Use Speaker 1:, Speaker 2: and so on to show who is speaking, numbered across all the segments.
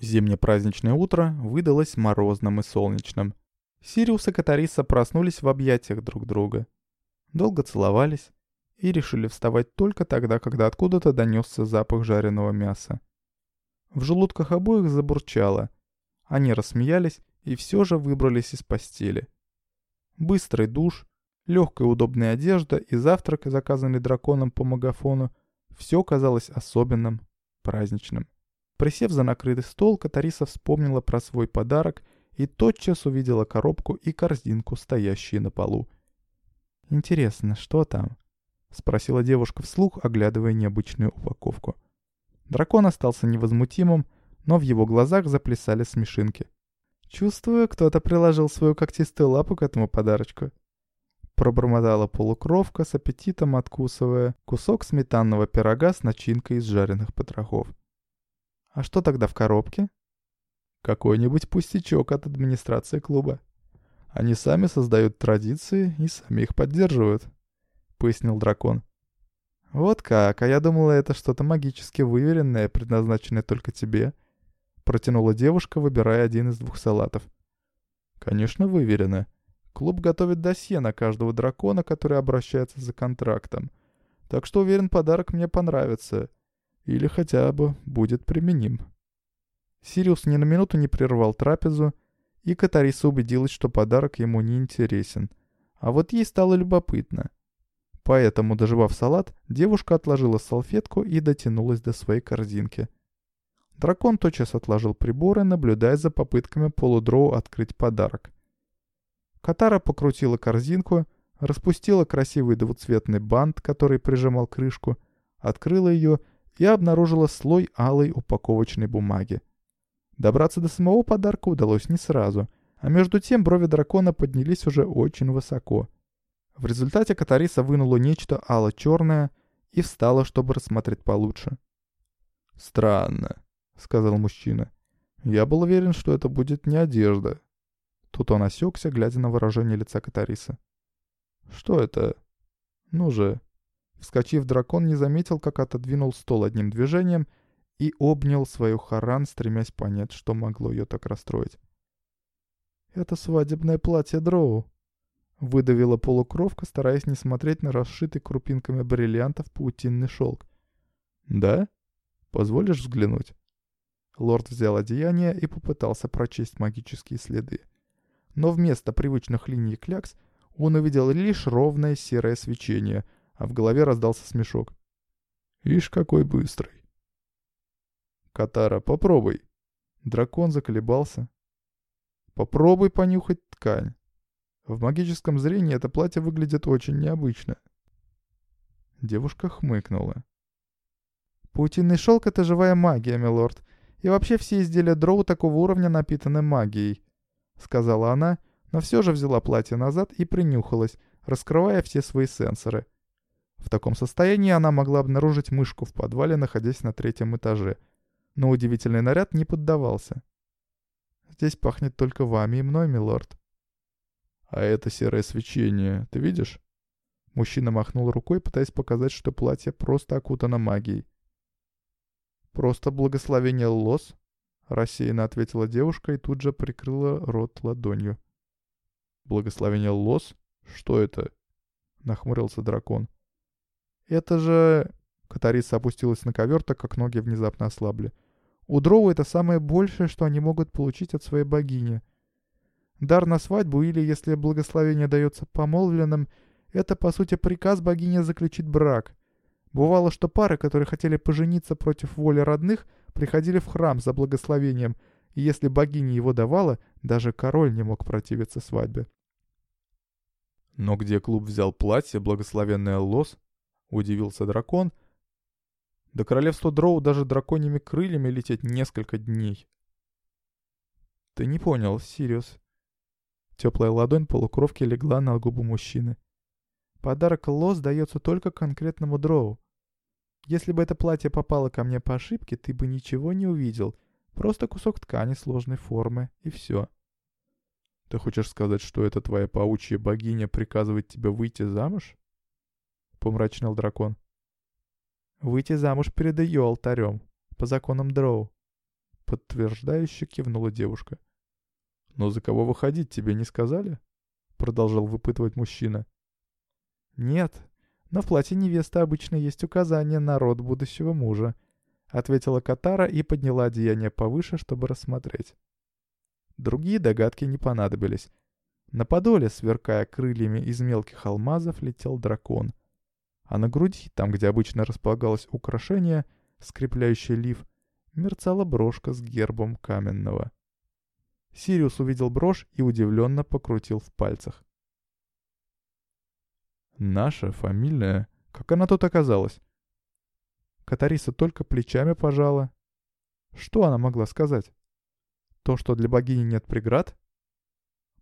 Speaker 1: Зимнее праздничное утро выдалось морозным и солнечным. Сириус и Катариса проснулись в объятиях друг друга. Долго целовались и решили вставать только тогда, когда откуда-то донесся запах жареного мяса. В желудках обоих забурчало. Они рассмеялись и все же выбрались из постели. Быстрый душ, легкая удобная одежда и завтрак, заказанный драконом по магафону, все казалось особенным, праздничным. Присев за накрытый стол, Катариса вспомнила про свой подарок и тотчас увидела коробку и корзинку, стоящие на полу. «Интересно, что там?» — спросила девушка вслух, оглядывая необычную упаковку. Дракон остался невозмутимым, но в его глазах заплясали смешинки. «Чувствую, кто-то приложил свою когтистую лапу к этому подарочку». Пробормотала полукровка с аппетитом откусывая кусок сметанного пирога с начинкой из жареных потрохов. А что тогда в коробке? Какой-нибудь пустячок от администрации клуба. Они сами создают традиции и сами их поддерживают, — пояснил дракон. «Вот как, а я думала, это что-то магически выверенное, предназначенное только тебе», — протянула девушка, выбирая один из двух салатов. «Конечно, выверено. Клуб готовит досье на каждого дракона, который обращается за контрактом. Так что уверен, подарок мне понравится. Или хотя бы будет применим. Сириус ни на минуту не прервал трапезу, и Катариса убедилась, что подарок ему не интересен. А вот ей стало любопытно. Поэтому, доживав салат, девушка отложила салфетку и дотянулась до своей корзинки. Дракон тотчас отложил приборы, наблюдая за попытками полудроу открыть подарок. Катара покрутила корзинку, распустила красивый двуцветный бант, который прижимал крышку, открыла ее я обнаружила слой алой упаковочной бумаги. Добраться до самого подарка удалось не сразу, а между тем брови дракона поднялись уже очень высоко. В результате Катариса вынула нечто ало-черное и встала, чтобы рассмотреть получше. «Странно», — сказал мужчина. «Я был уверен, что это будет не одежда». Тут он осекся, глядя на выражение лица Катарисы. «Что это? Ну же, Вскочив, дракон не заметил, как отодвинул стол одним движением и обнял свою Харан, стремясь понять, что могло ее так расстроить. «Это свадебное платье Дроу», — выдавила полукровка, стараясь не смотреть на расшитый крупинками бриллиантов паутинный шелк. «Да? Позволишь взглянуть?» Лорд взял одеяние и попытался прочесть магические следы. Но вместо привычных линий клякс он увидел лишь ровное серое свечение — а в голове раздался смешок. «Ишь, какой быстрый!» «Катара, попробуй!» Дракон заколебался. «Попробуй понюхать ткань. В магическом зрении это платье выглядит очень необычно». Девушка хмыкнула. «Паутинный шелк — это живая магия, милорд. И вообще все изделия дроу такого уровня напитаны магией», — сказала она, но все же взяла платье назад и принюхалась, раскрывая все свои сенсоры — в таком состоянии она могла обнаружить мышку в подвале, находясь на третьем этаже. Но удивительный наряд не поддавался. «Здесь пахнет только вами и мной, милорд». «А это серое свечение, ты видишь?» Мужчина махнул рукой, пытаясь показать, что платье просто окутано магией. «Просто благословение лос?» — рассеянно ответила девушка и тут же прикрыла рот ладонью. «Благословение лос? Что это?» — нахмурился дракон. «Это же...» Катариса опустилась на ковер, так как ноги внезапно ослабли. «У дроу это самое большее, что они могут получить от своей богини. Дар на свадьбу или, если благословение дается помолвленным, это, по сути, приказ богини заключить брак. Бывало, что пары, которые хотели пожениться против воли родных, приходили в храм за благословением, и если богиня его давала, даже король не мог противиться свадьбе. Но где клуб взял платье, благословенное лос, — удивился дракон. «До королевства Дроу даже драконьими крыльями лететь несколько дней». «Ты не понял, Сириус». Теплая ладонь полукровки легла на губу мужчины. «Подарок Лос дается только конкретному Дроу. Если бы это платье попало ко мне по ошибке, ты бы ничего не увидел. Просто кусок ткани сложной формы, и все». «Ты хочешь сказать, что эта твоя паучья богиня приказывает тебе выйти замуж?» — помрачнел дракон. «Выйти замуж перед ее алтарем, по законам Дроу», — подтверждающе кивнула девушка. «Но за кого выходить тебе не сказали?» Продолжал выпытывать мужчина. «Нет, но в платье невесты обычно есть указание на род будущего мужа», ответила Катара и подняла одеяние повыше, чтобы рассмотреть. Другие догадки не понадобились. На подоле, сверкая крыльями из мелких алмазов, летел дракон. А на груди, там, где обычно располагалось украшение, скрепляющее лиф, мерцала брошка с гербом каменного. Сириус увидел брошь и удивленно покрутил в пальцах. «Наша фамильная? Как она тут оказалась?» Катариса только плечами пожала. Что она могла сказать? То, что для богини нет преград?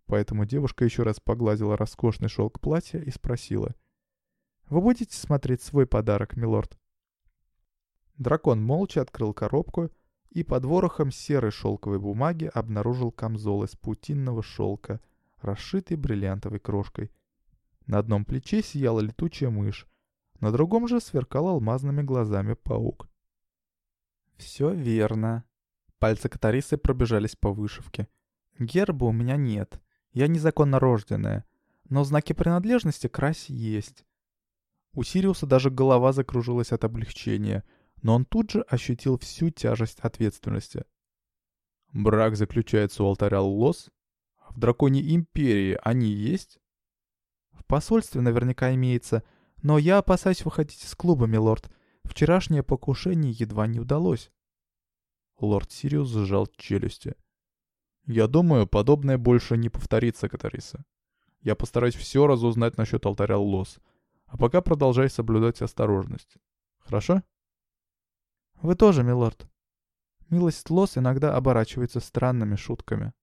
Speaker 1: Поэтому девушка еще раз погладила роскошный шелк платья и спросила. «Вы будете смотреть свой подарок, милорд?» Дракон молча открыл коробку и под ворохом серой шелковой бумаги обнаружил камзол из паутинного шелка, расшитый бриллиантовой крошкой. На одном плече сияла летучая мышь, на другом же сверкал алмазными глазами паук. «Все верно». Пальцы Катарисы пробежались по вышивке. «Герба у меня нет. Я незаконно рожденная. Но знаки принадлежности к расе есть». У Сириуса даже голова закружилась от облегчения, но он тут же ощутил всю тяжесть ответственности. «Брак заключается у алтаря Лос? В Драконьей Империи они есть?» «В посольстве наверняка имеется», но я опасаюсь выходить из клуба, милорд. Вчерашнее покушение едва не удалось. Лорд Сириус сжал челюсти. Я думаю, подобное больше не повторится, Катариса. Я постараюсь все разузнать насчет алтаря Лос. А пока продолжай соблюдать осторожность. Хорошо? Вы тоже, милорд. Милость Лос иногда оборачивается странными шутками.